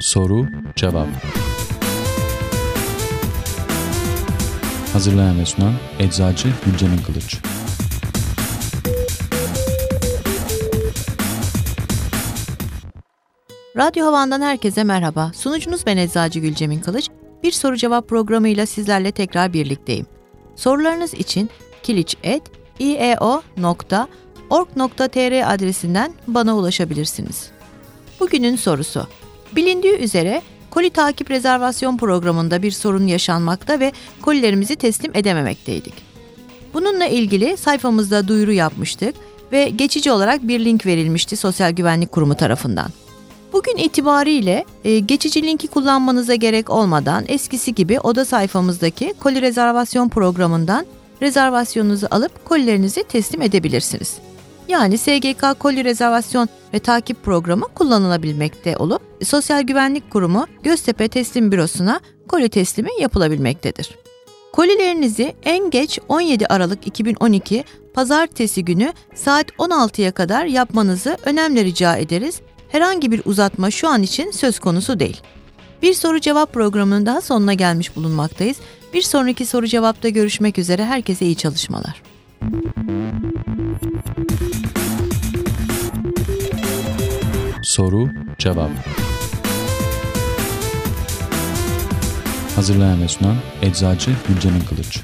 Soru Cevap Hazırlayan ve sunan Eczacı Gülcemin Kılıç Radyo Havan'dan herkese merhaba. Sunucunuz ben Eczacı Gülcemin Kılıç. Bir soru cevap programıyla sizlerle tekrar birlikteyim. Sorularınız için kiliç.ieo.org.tr adresinden bana ulaşabilirsiniz. Bugünün sorusu. Bilindiği üzere koli takip rezervasyon programında bir sorun yaşanmakta ve kolilerimizi teslim edememekteydik. Bununla ilgili sayfamızda duyuru yapmıştık ve geçici olarak bir link verilmişti Sosyal Güvenlik Kurumu tarafından. Bugün itibariyle e, geçici linki kullanmanıza gerek olmadan eskisi gibi oda sayfamızdaki koli rezervasyon programından rezervasyonunuzu alıp kolilerinizi teslim edebilirsiniz. Yani SGK koli rezervasyon ve takip programı kullanılabilmekte olup Sosyal Güvenlik Kurumu Göztepe Teslim Bürosu'na koli teslimi yapılabilmektedir. Kolilerinizi en geç 17 Aralık 2012 Pazartesi günü saat 16'ya kadar yapmanızı önemli rica ederiz herhangi bir uzatma şu an için söz konusu değil. Bir soru cevap programının daha sonuna gelmiş bulunmaktayız. Bir sonraki soru cevapta görüşmek üzere herkese iyi çalışmalar. Soru Cevap. Hazırlayan ve sunan Eczacı Gülcemin Kılıç